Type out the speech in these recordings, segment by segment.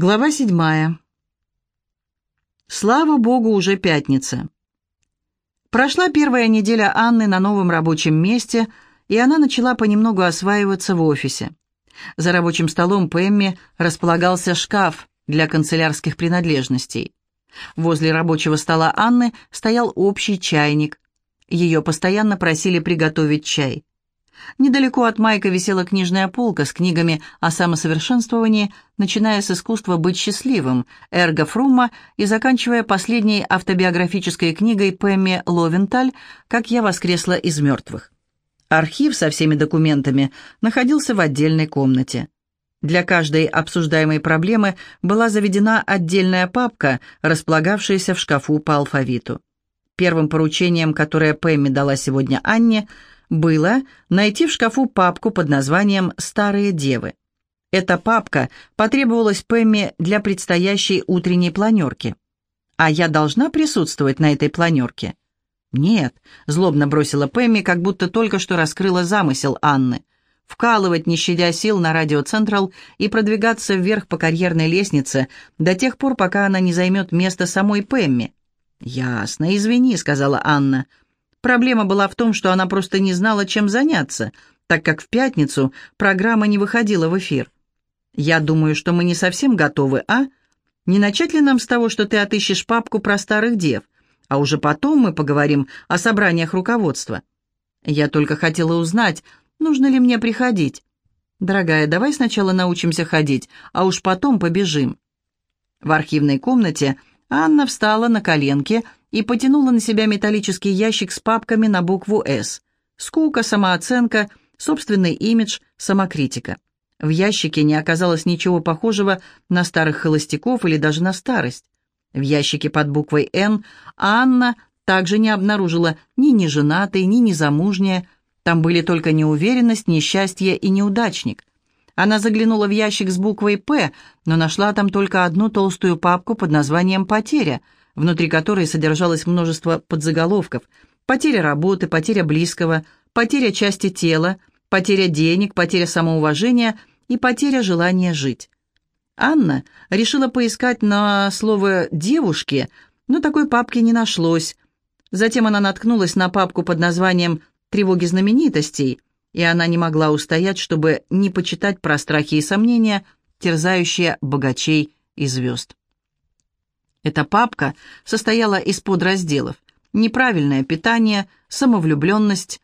Глава седьмая. Слава богу, уже пятница. Прошла первая неделя Анны на новом рабочем месте, и она начала понемногу осваиваться в офисе. За рабочим столом Пэмми располагался шкаф для канцелярских принадлежностей. Возле рабочего стола Анны стоял общий чайник. Ее постоянно просили приготовить чай. Недалеко от Майка висела книжная полка с книгами о самосовершенствовании, начиная с искусства быть счастливым, Эрго Фрума и заканчивая последней автобиографической книгой Пэмми Ловенталь «Как я воскресла из мертвых». Архив со всеми документами находился в отдельной комнате. Для каждой обсуждаемой проблемы была заведена отдельная папка, располагавшаяся в шкафу по алфавиту. Первым поручением, которое Пэмми дала сегодня Анне – было найти в шкафу папку под названием «Старые девы». Эта папка потребовалась Пэмми для предстоящей утренней планерки. А я должна присутствовать на этой планерке? Нет, злобно бросила Пэмми, как будто только что раскрыла замысел Анны. Вкалывать, не щадя сил, на радио Централ и продвигаться вверх по карьерной лестнице до тех пор, пока она не займет место самой Пэмми. «Ясно, извини», — сказала Анна. Проблема была в том, что она просто не знала, чем заняться, так как в пятницу программа не выходила в эфир. «Я думаю, что мы не совсем готовы, а? Не начать ли нам с того, что ты отыщешь папку про старых дев, а уже потом мы поговорим о собраниях руководства?» «Я только хотела узнать, нужно ли мне приходить. Дорогая, давай сначала научимся ходить, а уж потом побежим». В архивной комнате Анна встала на коленки и потянула на себя металлический ящик с папками на букву «С». Скука, самооценка, собственный имидж, самокритика. В ящике не оказалось ничего похожего на старых холостяков или даже на старость. В ящике под буквой «Н» Анна также не обнаружила ни неженатой, ни незамужняя. Там были только неуверенность, несчастье и неудачник. Она заглянула в ящик с буквой «П», но нашла там только одну толстую папку под названием «Потеря», внутри которой содержалось множество подзаголовков «Потеря работы», «Потеря близкого», «Потеря части тела», «Потеря денег», «Потеря самоуважения» и «Потеря желания жить». Анна решила поискать на слово «девушки», но такой папки не нашлось. Затем она наткнулась на папку под названием «Тревоги знаменитостей», и она не могла устоять, чтобы не почитать про страхи и сомнения, терзающие богачей и звезд. Эта папка состояла из подразделов «Неправильное питание», «Самовлюбленность»,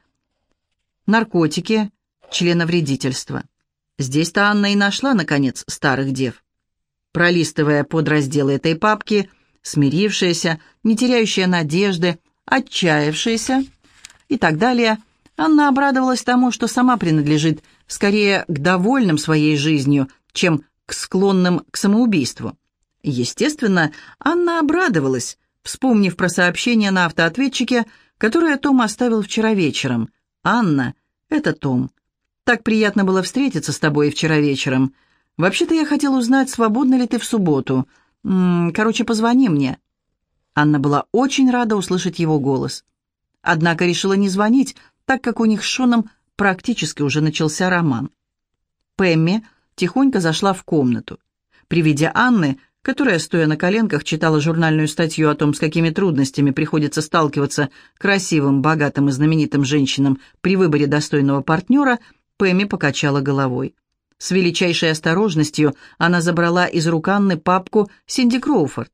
«Наркотики», «Членовредительство». Здесь-то Анна и нашла, наконец, старых дев. Пролистывая подразделы этой папки, смирившаяся, не теряющая надежды, отчаявшаяся и так далее, Анна обрадовалась тому, что сама принадлежит скорее к довольным своей жизнью, чем к склонным к самоубийству. Естественно, Анна обрадовалась, вспомнив про сообщение на автоответчике, которое Том оставил вчера вечером. «Анна, это Том. Так приятно было встретиться с тобой вчера вечером. Вообще-то я хотел узнать, свободна ли ты в субботу. М -м, короче, позвони мне». Анна была очень рада услышать его голос. Однако решила не звонить, так как у них с Шоном практически уже начался роман. Пэмми тихонько зашла в комнату. При виде Анны которая, стоя на коленках, читала журнальную статью о том, с какими трудностями приходится сталкиваться красивым, богатым и знаменитым женщинам при выборе достойного партнера, Пэмми покачала головой. С величайшей осторожностью она забрала из рук Анны папку «Синди Кроуфорд».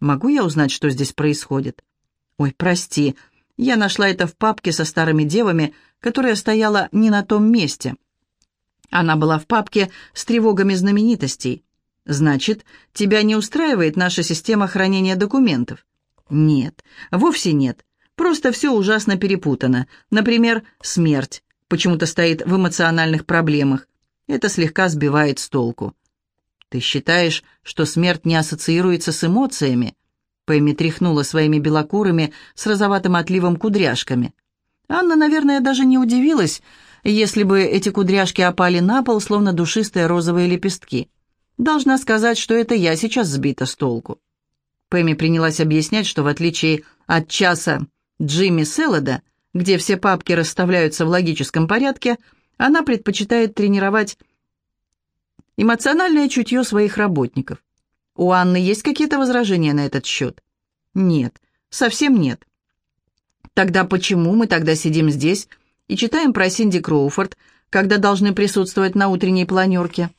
«Могу я узнать, что здесь происходит?» «Ой, прости, я нашла это в папке со старыми девами, которая стояла не на том месте». Она была в папке с тревогами знаменитостей. Значит, тебя не устраивает наша система хранения документов? Нет, вовсе нет. Просто все ужасно перепутано. Например, смерть почему-то стоит в эмоциональных проблемах. Это слегка сбивает с толку. Ты считаешь, что смерть не ассоциируется с эмоциями? Пэмми тряхнула своими белокурыми с розоватым отливом кудряшками. Анна, наверное, даже не удивилась, если бы эти кудряшки опали на пол, словно душистые розовые лепестки. Должна сказать, что это я сейчас сбита с толку. Пэмми принялась объяснять, что в отличие от часа Джимми Селлода, где все папки расставляются в логическом порядке, она предпочитает тренировать эмоциональное чутье своих работников. У Анны есть какие-то возражения на этот счет? Нет, совсем нет. Тогда почему мы тогда сидим здесь и читаем про Синди Кроуфорд, когда должны присутствовать на утренней планерке?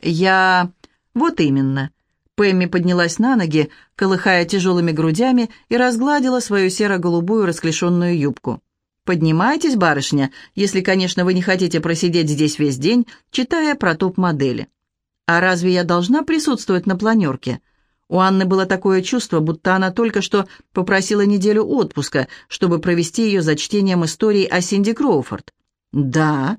Я... Вот именно. Пэмми поднялась на ноги, колыхая тяжелыми грудями, и разгладила свою серо-голубую расклешенную юбку. «Поднимайтесь, барышня, если, конечно, вы не хотите просидеть здесь весь день, читая про топ-модели. А разве я должна присутствовать на планерке?» У Анны было такое чувство, будто она только что попросила неделю отпуска, чтобы провести ее за чтением истории о Синди Кроуфорд. «Да».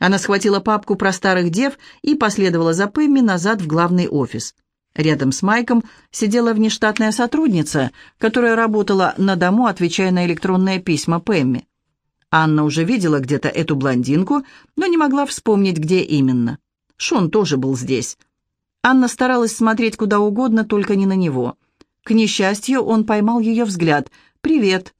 Она схватила папку про старых дев и последовала за Пэмми назад в главный офис. Рядом с Майком сидела внештатная сотрудница, которая работала на дому, отвечая на электронные письма Пэмми. Анна уже видела где-то эту блондинку, но не могла вспомнить, где именно. Шон тоже был здесь. Анна старалась смотреть куда угодно, только не на него. К несчастью, он поймал ее взгляд. «Привет».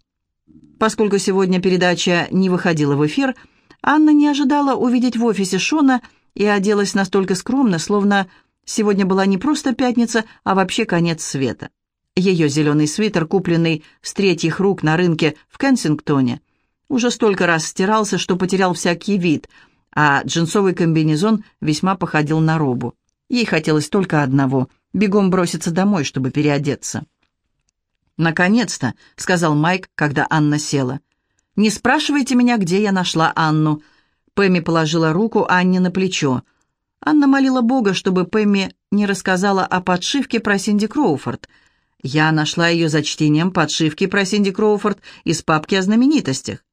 Поскольку сегодня передача не выходила в эфир, Анна не ожидала увидеть в офисе Шона и оделась настолько скромно, словно сегодня была не просто пятница, а вообще конец света. Ее зеленый свитер, купленный с третьих рук на рынке в Кенсингтоне, уже столько раз стирался, что потерял всякий вид, а джинсовый комбинезон весьма походил на робу. Ей хотелось только одного — бегом броситься домой, чтобы переодеться. «Наконец-то», — сказал Майк, когда Анна села. «Не спрашивайте меня, где я нашла Анну». Пэмми положила руку Анне на плечо. Анна молила Бога, чтобы Пэмми не рассказала о подшивке про Синди Кроуфорд. Я нашла ее за чтением подшивки про Синди Кроуфорд из папки о знаменитостях.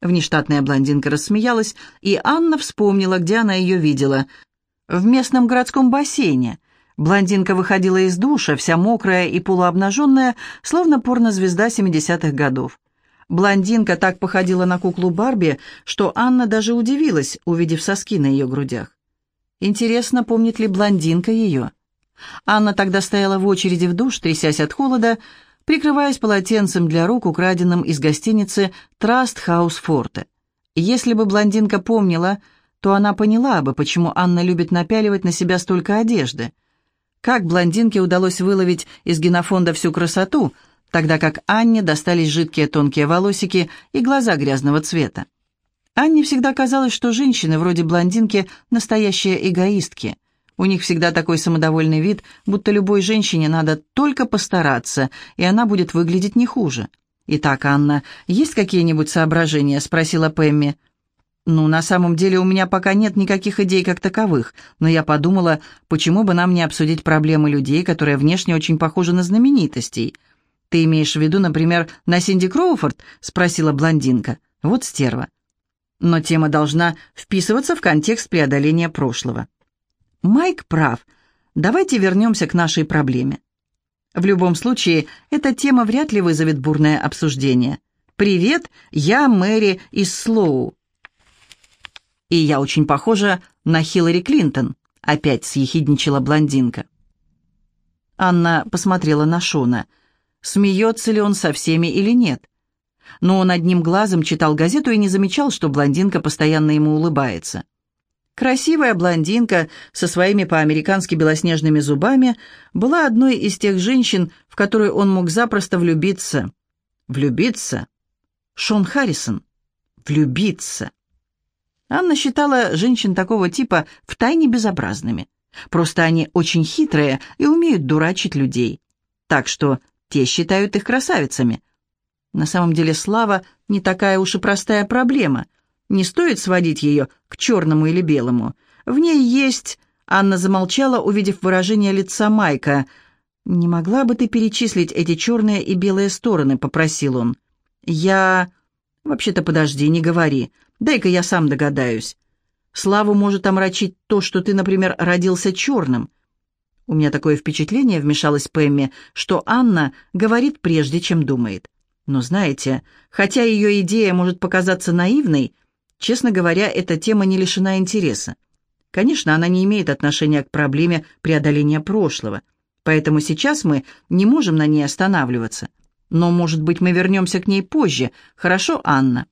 Внештатная блондинка рассмеялась, и Анна вспомнила, где она ее видела в местном городском бассейне. Блондинка выходила из душа, вся мокрая и полуобнаженная, словно порнозвезда 70-х годов. Блондинка так походила на куклу Барби, что Анна даже удивилась, увидев соски на ее грудях. Интересно, помнит ли блондинка ее? Анна тогда стояла в очереди в душ, трясясь от холода, прикрываясь полотенцем для рук, украденным из гостиницы «Траст Хаус Форте». Если бы блондинка помнила, то она поняла бы, почему Анна любит напяливать на себя столько одежды. Как блондинке удалось выловить из генофонда всю красоту, тогда как Анне достались жидкие тонкие волосики и глаза грязного цвета. Анне всегда казалось, что женщины вроде блондинки – настоящие эгоистки. У них всегда такой самодовольный вид, будто любой женщине надо только постараться, и она будет выглядеть не хуже. «Итак, Анна, есть какие-нибудь соображения?» – спросила Пэмми. «Ну, на самом деле у меня пока нет никаких идей как таковых, но я подумала, почему бы нам не обсудить проблемы людей, которые внешне очень похожи на знаменитостей. Ты имеешь в виду, например, на Синди Кроуфорд?» — спросила блондинка. «Вот стерва». Но тема должна вписываться в контекст преодоления прошлого. Майк прав. Давайте вернемся к нашей проблеме. В любом случае, эта тема вряд ли вызовет бурное обсуждение. «Привет, я Мэри из Слоу. «И я очень похожа на Хиллари Клинтон», — опять съехидничала блондинка. Анна посмотрела на Шона. Смеется ли он со всеми или нет? Но он одним глазом читал газету и не замечал, что блондинка постоянно ему улыбается. Красивая блондинка со своими по-американски белоснежными зубами была одной из тех женщин, в которую он мог запросто влюбиться. Влюбиться? Шон Харрисон. Влюбиться. Анна считала женщин такого типа втайне безобразными. Просто они очень хитрые и умеют дурачить людей. Так что те считают их красавицами. На самом деле слава не такая уж и простая проблема. Не стоит сводить ее к черному или белому. В ней есть... Анна замолчала, увидев выражение лица Майка. «Не могла бы ты перечислить эти черные и белые стороны?» — попросил он. «Я...» «Вообще-то подожди, не говори. Дай-ка я сам догадаюсь. Славу может омрачить то, что ты, например, родился черным. У меня такое впечатление, вмешалась Пэмми, что Анна говорит прежде, чем думает. Но знаете, хотя ее идея может показаться наивной, честно говоря, эта тема не лишена интереса. Конечно, она не имеет отношения к проблеме преодоления прошлого, поэтому сейчас мы не можем на ней останавливаться. Но, может быть, мы вернемся к ней позже. Хорошо, Анна?»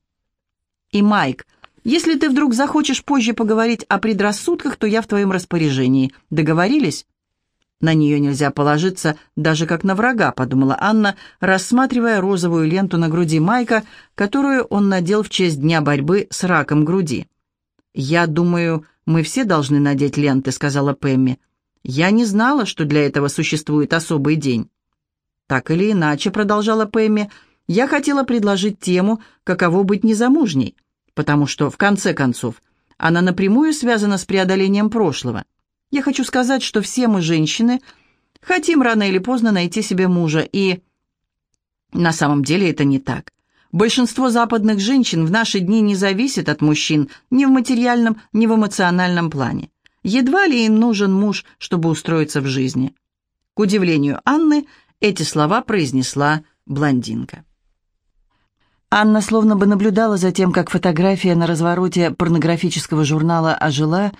И Майк, если ты вдруг захочешь позже поговорить о предрассудках, то я в твоем распоряжении. Договорились?» На нее нельзя положиться даже как на врага, подумала Анна, рассматривая розовую ленту на груди Майка, которую он надел в честь дня борьбы с раком груди. «Я думаю, мы все должны надеть ленты», — сказала Пэмми. «Я не знала, что для этого существует особый день». «Так или иначе», — продолжала Пэмми, — «я хотела предложить тему, каково быть незамужней, потому что, в конце концов, она напрямую связана с преодолением прошлого». Я хочу сказать, что все мы, женщины, хотим рано или поздно найти себе мужа, и на самом деле это не так. Большинство западных женщин в наши дни не зависит от мужчин ни в материальном, ни в эмоциональном плане. Едва ли им нужен муж, чтобы устроиться в жизни. К удивлению Анны, эти слова произнесла блондинка. Анна словно бы наблюдала за тем, как фотография на развороте порнографического журнала ожила,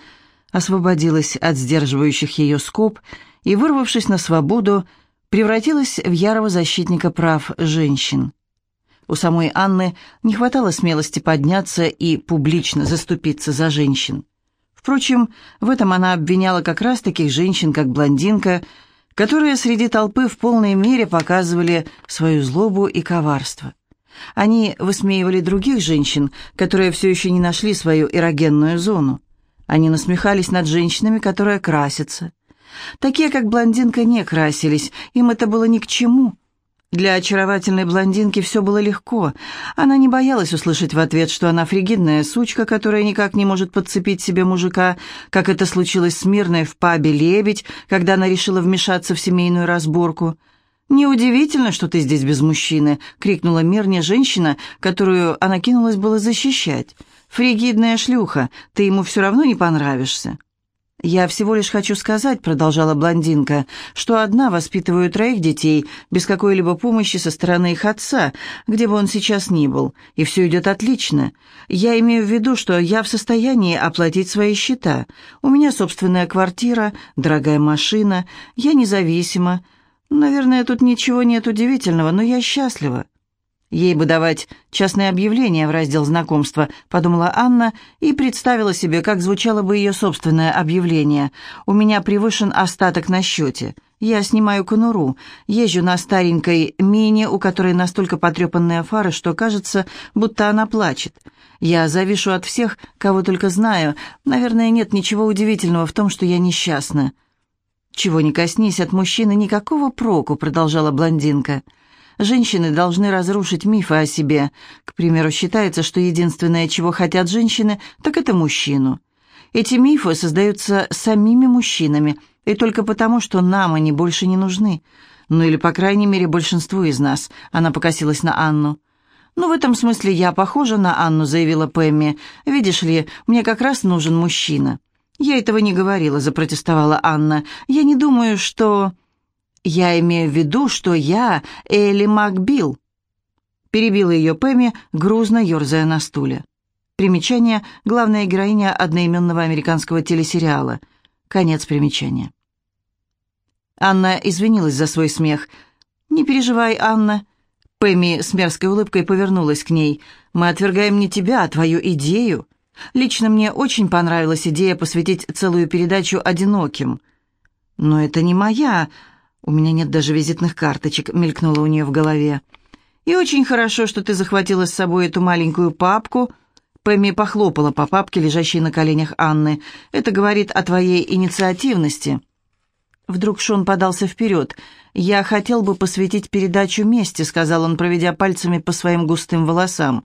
освободилась от сдерживающих ее скоб и, вырвавшись на свободу, превратилась в ярого защитника прав женщин. У самой Анны не хватало смелости подняться и публично заступиться за женщин. Впрочем, в этом она обвиняла как раз таких женщин, как блондинка, которые среди толпы в полной мере показывали свою злобу и коварство. Они высмеивали других женщин, которые все еще не нашли свою эрогенную зону. Они насмехались над женщинами, которые красятся. Такие, как блондинка, не красились, им это было ни к чему. Для очаровательной блондинки все было легко. Она не боялась услышать в ответ, что она фригидная сучка, которая никак не может подцепить себе мужика, как это случилось с Мирной в пабе «Лебедь», когда она решила вмешаться в семейную разборку. «Неудивительно, что ты здесь без мужчины», — крикнула Мирне женщина, которую она кинулась было защищать. «Фригидная шлюха, ты ему все равно не понравишься». «Я всего лишь хочу сказать», — продолжала блондинка, «что одна воспитываю троих детей без какой-либо помощи со стороны их отца, где бы он сейчас ни был, и все идет отлично. Я имею в виду, что я в состоянии оплатить свои счета. У меня собственная квартира, дорогая машина, я независима. Наверное, тут ничего нет удивительного, но я счастлива. Ей бы давать частное объявление в раздел знакомства, подумала Анна и представила себе, как звучало бы ее собственное объявление. «У меня превышен остаток на счете. Я снимаю конуру, езжу на старенькой мини, у которой настолько потрепанные фары, что кажется, будто она плачет. Я завишу от всех, кого только знаю. Наверное, нет ничего удивительного в том, что я несчастна». «Чего не коснись от мужчины, никакого проку», — продолжала блондинка. Женщины должны разрушить мифы о себе. К примеру, считается, что единственное, чего хотят женщины, так это мужчину. Эти мифы создаются самими мужчинами, и только потому, что нам они больше не нужны. Ну или, по крайней мере, большинству из нас. Она покосилась на Анну. «Ну, в этом смысле я похожа на Анну», — заявила Пэмми. «Видишь ли, мне как раз нужен мужчина». «Я этого не говорила», — запротестовала Анна. «Я не думаю, что...» «Я имею в виду, что я Элли Макбил», — перебила ее Пэмми, грузно ерзая на стуле. Примечание — главная героиня одноименного американского телесериала. Конец примечания. Анна извинилась за свой смех. «Не переживай, Анна». Пэмми с мерзкой улыбкой повернулась к ней. «Мы отвергаем не тебя, а твою идею. Лично мне очень понравилась идея посвятить целую передачу одиноким. Но это не моя, «У меня нет даже визитных карточек», — мелькнуло у нее в голове. «И очень хорошо, что ты захватила с собой эту маленькую папку». Пэмми похлопала по папке, лежащей на коленях Анны. «Это говорит о твоей инициативности». Вдруг Шон подался вперед. «Я хотел бы посвятить передачу мести», — сказал он, проведя пальцами по своим густым волосам.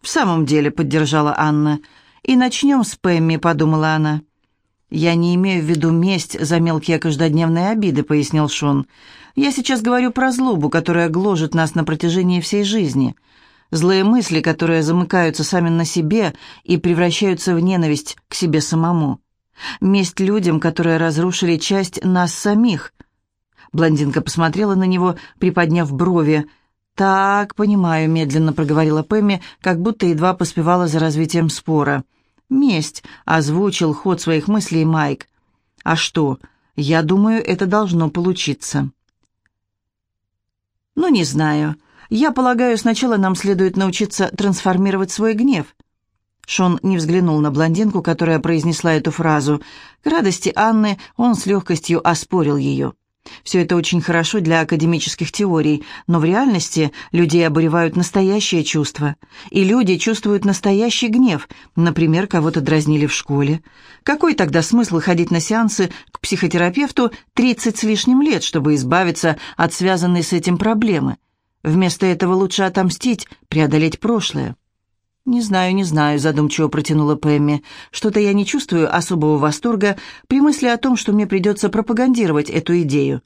«В самом деле», — поддержала Анна. «И начнем с Пэмми», — подумала она. «Я не имею в виду месть за мелкие каждодневные обиды», — пояснил Шон. «Я сейчас говорю про злобу, которая гложет нас на протяжении всей жизни. Злые мысли, которые замыкаются сами на себе и превращаются в ненависть к себе самому. Месть людям, которые разрушили часть нас самих». Блондинка посмотрела на него, приподняв брови. «Так, понимаю», — медленно проговорила Пэмми, как будто едва поспевала за развитием спора. «Так». «Месть», — озвучил ход своих мыслей Майк. «А что? Я думаю, это должно получиться». «Ну, не знаю. Я полагаю, сначала нам следует научиться трансформировать свой гнев». Шон не взглянул на блондинку, которая произнесла эту фразу. К радости Анны он с легкостью оспорил ее. Все это очень хорошо для академических теорий, но в реальности людей обуревают настоящие чувства. И люди чувствуют настоящий гнев, например, кого-то дразнили в школе. Какой тогда смысл ходить на сеансы к психотерапевту 30 с лишним лет, чтобы избавиться от связанной с этим проблемы? Вместо этого лучше отомстить, преодолеть прошлое. «Не знаю, не знаю», — задумчиво протянула Пэмми. «Что-то я не чувствую особого восторга при мысли о том, что мне придется пропагандировать эту идею».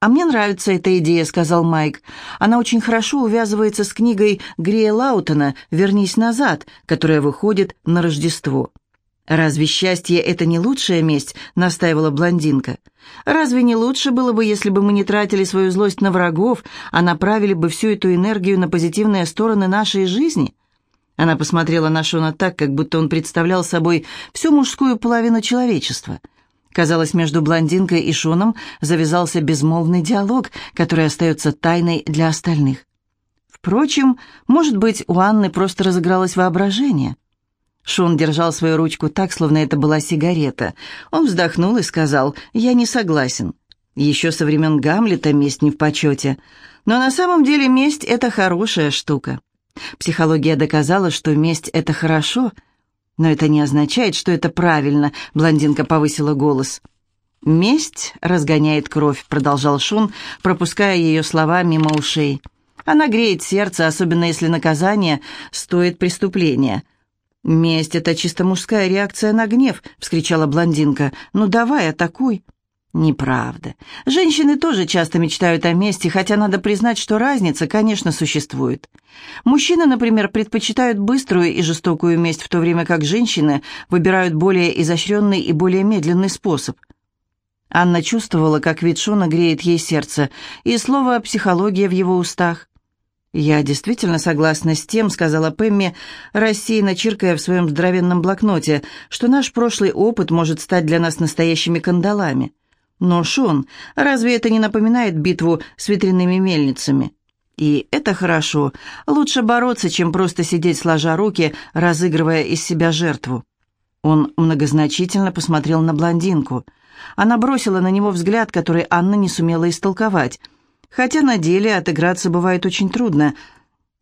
«А мне нравится эта идея», — сказал Майк. «Она очень хорошо увязывается с книгой Грея Лаутона «Вернись назад», которая выходит на Рождество». «Разве счастье — это не лучшая месть?» — настаивала блондинка. «Разве не лучше было бы, если бы мы не тратили свою злость на врагов, а направили бы всю эту энергию на позитивные стороны нашей жизни?» Она посмотрела на Шона так, как будто он представлял собой всю мужскую половину человечества. Казалось, между блондинкой и Шоном завязался безмолвный диалог, который остается тайной для остальных. Впрочем, может быть, у Анны просто разыгралось воображение. Шон держал свою ручку так, словно это была сигарета. Он вздохнул и сказал, «Я не согласен. Еще со времен Гамлета месть не в почете. Но на самом деле месть — это хорошая штука. Психология доказала, что месть — это хорошо, но это не означает, что это правильно, блондинка повысила голос. «Месть разгоняет кровь», — продолжал Шун, пропуская ее слова мимо ушей. «Она греет сердце, особенно если наказание стоит преступления». «Месть — это чисто мужская реакция на гнев», — вскричала блондинка. «Ну давай, атакуй». Неправда. Женщины тоже часто мечтают о мести, хотя надо признать, что разница, конечно, существует. Мужчины, например, предпочитают быструю и жестокую месть, в то время как женщины выбирают более изощренный и более медленный способ. Анна чувствовала, как вид Шона греет ей сердце, и слово «психология» в его устах. «Я действительно согласна с тем», — сказала Пэмми, рассеянно чиркая в своем здоровенном блокноте, «что наш прошлый опыт может стать для нас настоящими кандалами». Но, Шон, разве это не напоминает битву с ветряными мельницами? И это хорошо. Лучше бороться, чем просто сидеть сложа руки, разыгрывая из себя жертву. Он многозначительно посмотрел на блондинку. Она бросила на него взгляд, который Анна не сумела истолковать. Хотя на деле отыграться бывает очень трудно.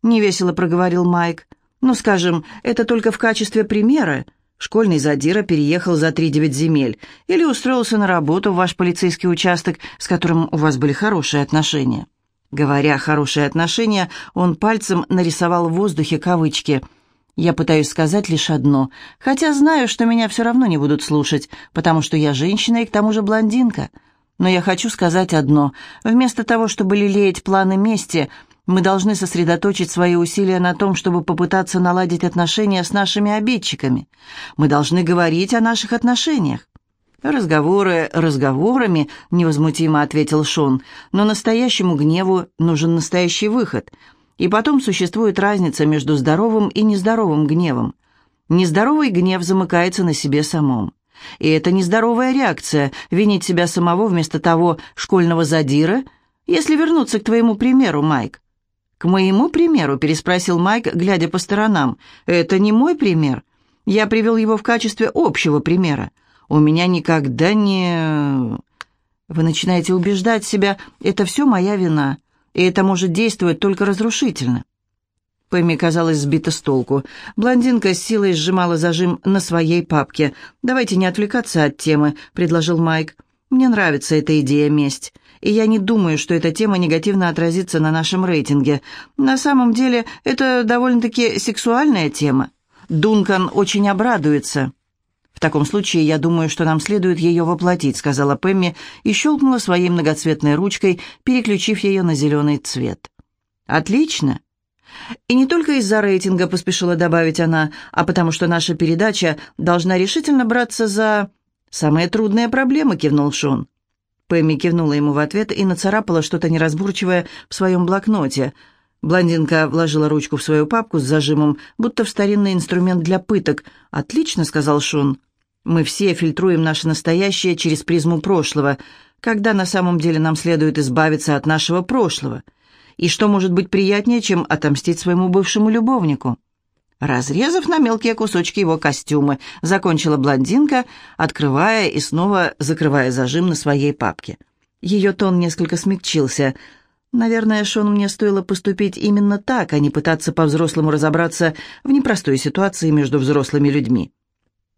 Невесело проговорил Майк. «Ну, скажем, это только в качестве примера. Школьный задира переехал за три-девять земель или устроился на работу в ваш полицейский участок, с которым у вас были хорошие отношения. Говоря «хорошие отношения», он пальцем нарисовал в воздухе кавычки. «Я пытаюсь сказать лишь одно, хотя знаю, что меня все равно не будут слушать, потому что я женщина и к тому же блондинка. Но я хочу сказать одно. Вместо того, чтобы лелеять планы мести, мы должны сосредоточить свои усилия на том, чтобы попытаться наладить отношения с нашими обидчиками. Мы должны говорить о наших отношениях. «Разговоры разговорами», — невозмутимо ответил Шон, «но настоящему гневу нужен настоящий выход. И потом существует разница между здоровым и нездоровым гневом. Нездоровый гнев замыкается на себе самом. И это нездоровая реакция — винить себя самого вместо того школьного задира, если вернуться к твоему примеру, Майк. «К моему примеру?» – переспросил Майк, глядя по сторонам. «Это не мой пример. Я привел его в качестве общего примера. У меня никогда не...» «Вы начинаете убеждать себя, это все моя вина, и это может действовать только разрушительно». Пэмми казалась сбита с толку. Блондинка с силой сжимала зажим на своей папке. «Давайте не отвлекаться от темы», — предложил Майк. «Мне нравится эта идея месть и я не думаю, что эта тема негативно отразится на нашем рейтинге. На самом деле, это довольно-таки сексуальная тема. Дункан очень обрадуется». «В таком случае, я думаю, что нам следует ее воплотить», сказала Пэмми и щелкнула своей многоцветной ручкой, переключив ее на зеленый цвет. «Отлично!» «И не только из-за рейтинга», — поспешила добавить она, «а потому что наша передача должна решительно браться за...» «Самые трудные проблемы», — кивнул Шон. Пэмми кивнула ему в ответ и нацарапала что-то неразборчивое в своем блокноте. Блондинка вложила ручку в свою папку с зажимом, будто в старинный инструмент для пыток. «Отлично», — сказал Шон. «Мы все фильтруем наше настоящее через призму прошлого, когда на самом деле нам следует избавиться от нашего прошлого. И что может быть приятнее, чем отомстить своему бывшему любовнику?» Разрезав на мелкие кусочки его костюмы, закончила блондинка, открывая и снова закрывая зажим на своей папке. Ее тон несколько смягчился. Наверное, Шон, мне стоило поступить именно так, а не пытаться по-взрослому разобраться в непростой ситуации между взрослыми людьми.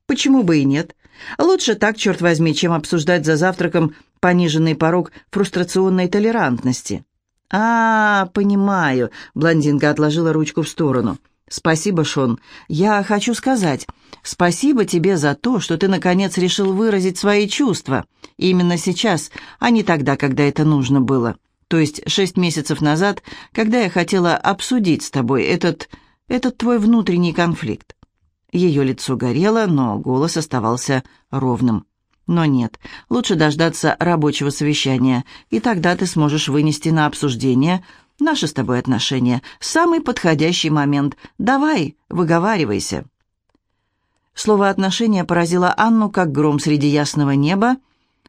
Почему бы и нет? Лучше так, черт возьми, чем обсуждать за завтраком пониженный порог фрустрационной толерантности. «А, понимаю», — блондинка отложила ручку в сторону. «Спасибо, Шон. Я хочу сказать, спасибо тебе за то, что ты, наконец, решил выразить свои чувства. Именно сейчас, а не тогда, когда это нужно было. То есть шесть месяцев назад, когда я хотела обсудить с тобой этот... этот твой внутренний конфликт. Ее лицо горело, но голос оставался ровным. Но нет, лучше дождаться рабочего совещания, и тогда ты сможешь вынести на обсуждение наши с тобой отношения. Самый подходящий момент. Давай, выговаривайся. Слово «отношения» поразило Анну, как гром среди ясного неба.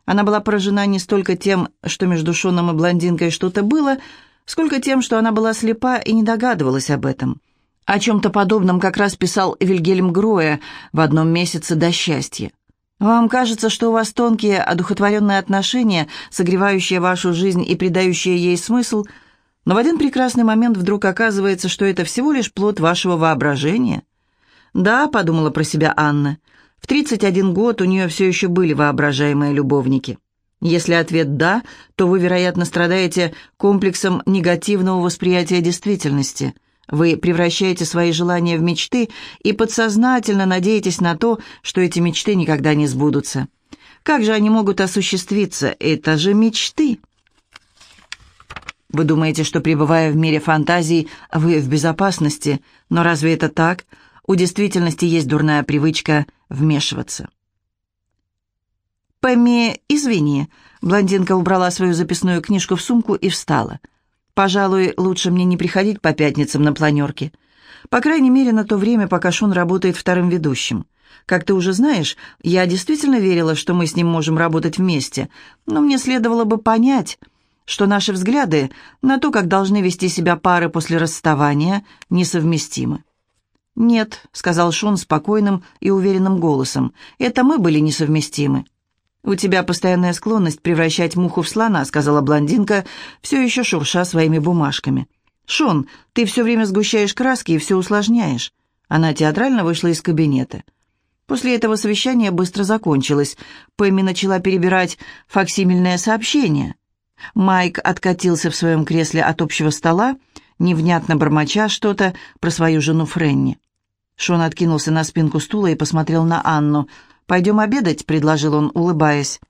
Она была поражена не столько тем, что между Шоном и блондинкой что-то было, сколько тем, что она была слепа и не догадывалась об этом. О чем-то подобном как раз писал Вильгельм Гроя в одном месяце до счастья. Вам кажется, что у вас тонкие, одухотворенные отношения, согревающие вашу жизнь и придающие ей смысл, но в один прекрасный момент вдруг оказывается, что это всего лишь плод вашего воображения? Да, подумала про себя Анна, в 31 год у нее все еще были воображаемые любовники. Если ответ «да», то вы, вероятно, страдаете комплексом негативного восприятия действительности – вы превращаете свои желания в мечты и подсознательно надеетесь на то, что эти мечты никогда не сбудутся. Как же они могут осуществиться? Это же мечты. Вы думаете, что, пребывая в мире фантазий, вы в безопасности, но разве это так? У действительности есть дурная привычка вмешиваться. «Пэмми, извини», — блондинка убрала свою записную книжку в сумку и встала — Пожалуй, лучше мне не приходить по пятницам на планерке. По крайней мере, на то время, пока Шон работает вторым ведущим. Как ты уже знаешь, я действительно верила, что мы с ним можем работать вместе, но мне следовало бы понять, что наши взгляды на то, как должны вести себя пары после расставания, несовместимы. «Нет», — сказал Шон спокойным и уверенным голосом, — «это мы были несовместимы. «У тебя постоянная склонность превращать муху в слона», — сказала блондинка, все еще шурша своими бумажками. «Шон, ты все время сгущаешь краски и все усложняешь». Она театрально вышла из кабинета. После этого совещание быстро закончилось. Пэмми начала перебирать факсимильное сообщение. Майк откатился в своем кресле от общего стола, невнятно бормоча что-то про свою жену Френни. Шон откинулся на спинку стула и посмотрел на Анну — «Пойдем обедать», — предложил он, улыбаясь.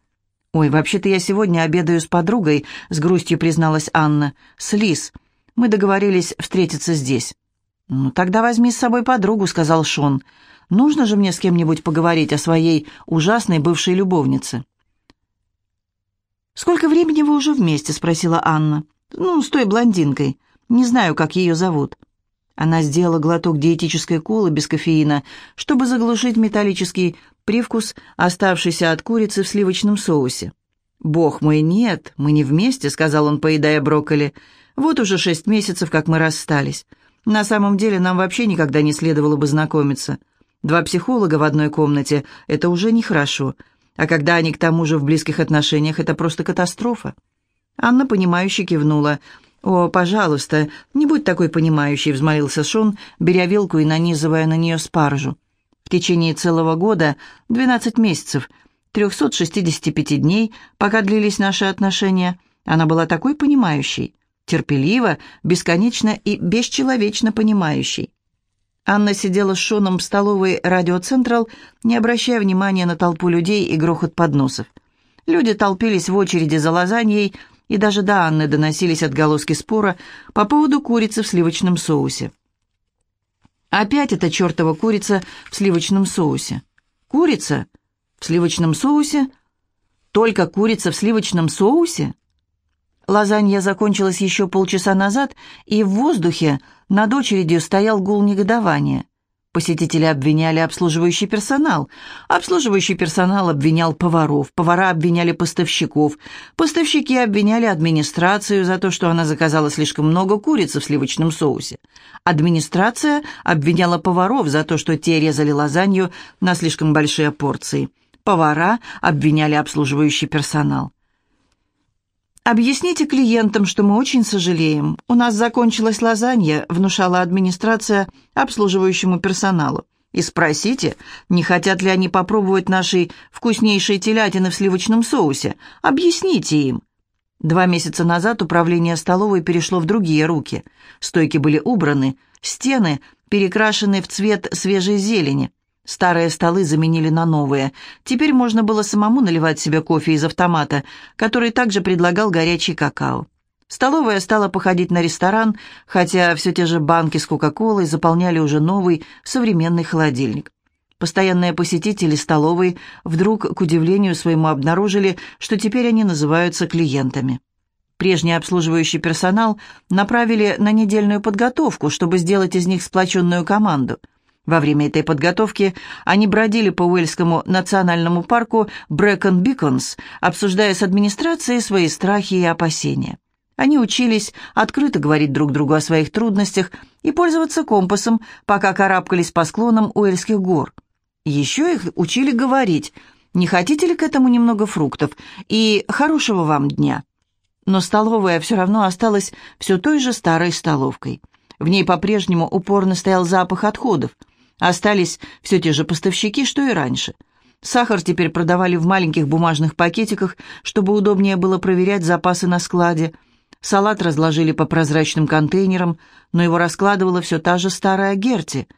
«Ой, вообще-то я сегодня обедаю с подругой», — с грустью призналась Анна. «С Лиз. Мы договорились встретиться здесь». «Ну, тогда возьми с собой подругу», — сказал Шон. «Нужно же мне с кем-нибудь поговорить о своей ужасной бывшей любовнице». «Сколько времени вы уже вместе?» — спросила Анна. «Ну, с той блондинкой. Не знаю, как ее зовут». Она сделала глоток диетической колы без кофеина, чтобы заглушить металлический привкус, оставшийся от курицы в сливочном соусе. «Бог мой, нет, мы не вместе», — сказал он, поедая брокколи. «Вот уже шесть месяцев, как мы расстались. На самом деле нам вообще никогда не следовало бы знакомиться. Два психолога в одной комнате — это уже нехорошо. А когда они к тому же в близких отношениях, это просто катастрофа». Анна, понимающе кивнула. «О, пожалуйста, не будь такой понимающей», — взмолился Шон, беря вилку и нанизывая на нее спаржу. В течение целого года, 12 месяцев, 365 дней, пока длились наши отношения, она была такой понимающей, терпеливо, бесконечно и бесчеловечно понимающей. Анна сидела с Шоном в столовой «Радио Централ», не обращая внимания на толпу людей и грохот подносов. Люди толпились в очереди за лазаньей, и даже до Анны доносились отголоски спора по поводу курицы в сливочном соусе. Опять эта чертова курица в сливочном соусе. Курица в сливочном соусе? Только курица в сливочном соусе? Лазанья закончилась еще полчаса назад, и в воздухе над очередью стоял гул негодования. Посетители обвиняли обслуживающий персонал. Обслуживающий персонал обвинял поваров. Повара обвиняли поставщиков. Поставщики обвиняли администрацию за то, что она заказала слишком много курицы в сливочном соусе. Администрация обвиняла поваров за то, что те резали лазанью на слишком большие порции. Повара обвиняли обслуживающий персонал. «Объясните клиентам, что мы очень сожалеем. У нас закончилась лазанья», — внушала администрация обслуживающему персоналу. «И спросите, не хотят ли они попробовать нашей вкуснейшей телятины в сливочном соусе. Объясните им». Два месяца назад управление столовой перешло в другие руки. Стойки были убраны, стены перекрашены в цвет свежей зелени. Старые столы заменили на новые. Теперь можно было самому наливать себе кофе из автомата, который также предлагал горячий какао. Столовая стала походить на ресторан, хотя все те же банки с Кока-Колой заполняли уже новый современный холодильник. Постоянные посетители столовой вдруг, к удивлению своему, обнаружили, что теперь они называются клиентами. Прежний обслуживающий персонал направили на недельную подготовку, чтобы сделать из них сплоченную команду – во время этой подготовки они бродили по Уэльскому национальному парку Брэкон-Биконс, обсуждая с администрацией свои страхи и опасения. Они учились открыто говорить друг другу о своих трудностях и пользоваться компасом, пока карабкались по склонам Уэльских гор. Еще их учили говорить «Не хотите ли к этому немного фруктов?» и «Хорошего вам дня». Но столовая все равно осталась все той же старой столовкой. В ней по-прежнему упорно стоял запах отходов – Остались все те же поставщики, что и раньше. Сахар теперь продавали в маленьких бумажных пакетиках, чтобы удобнее было проверять запасы на складе. Салат разложили по прозрачным контейнерам, но его раскладывала все та же старая Герти.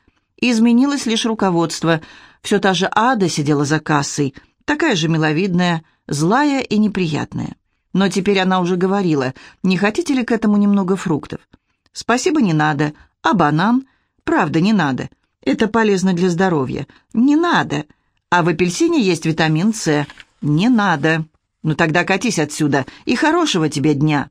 изменилось лишь руководство. Все та же Ада сидела за кассой, такая же миловидная, злая и неприятная. Но теперь она уже говорила, не хотите ли к этому немного фруктов? Спасибо, не надо. А банан? Правда, не надо. Это полезно для здоровья. Не надо. А в апельсине есть витамин С. Не надо. Ну тогда катись отсюда. И хорошего тебе дня.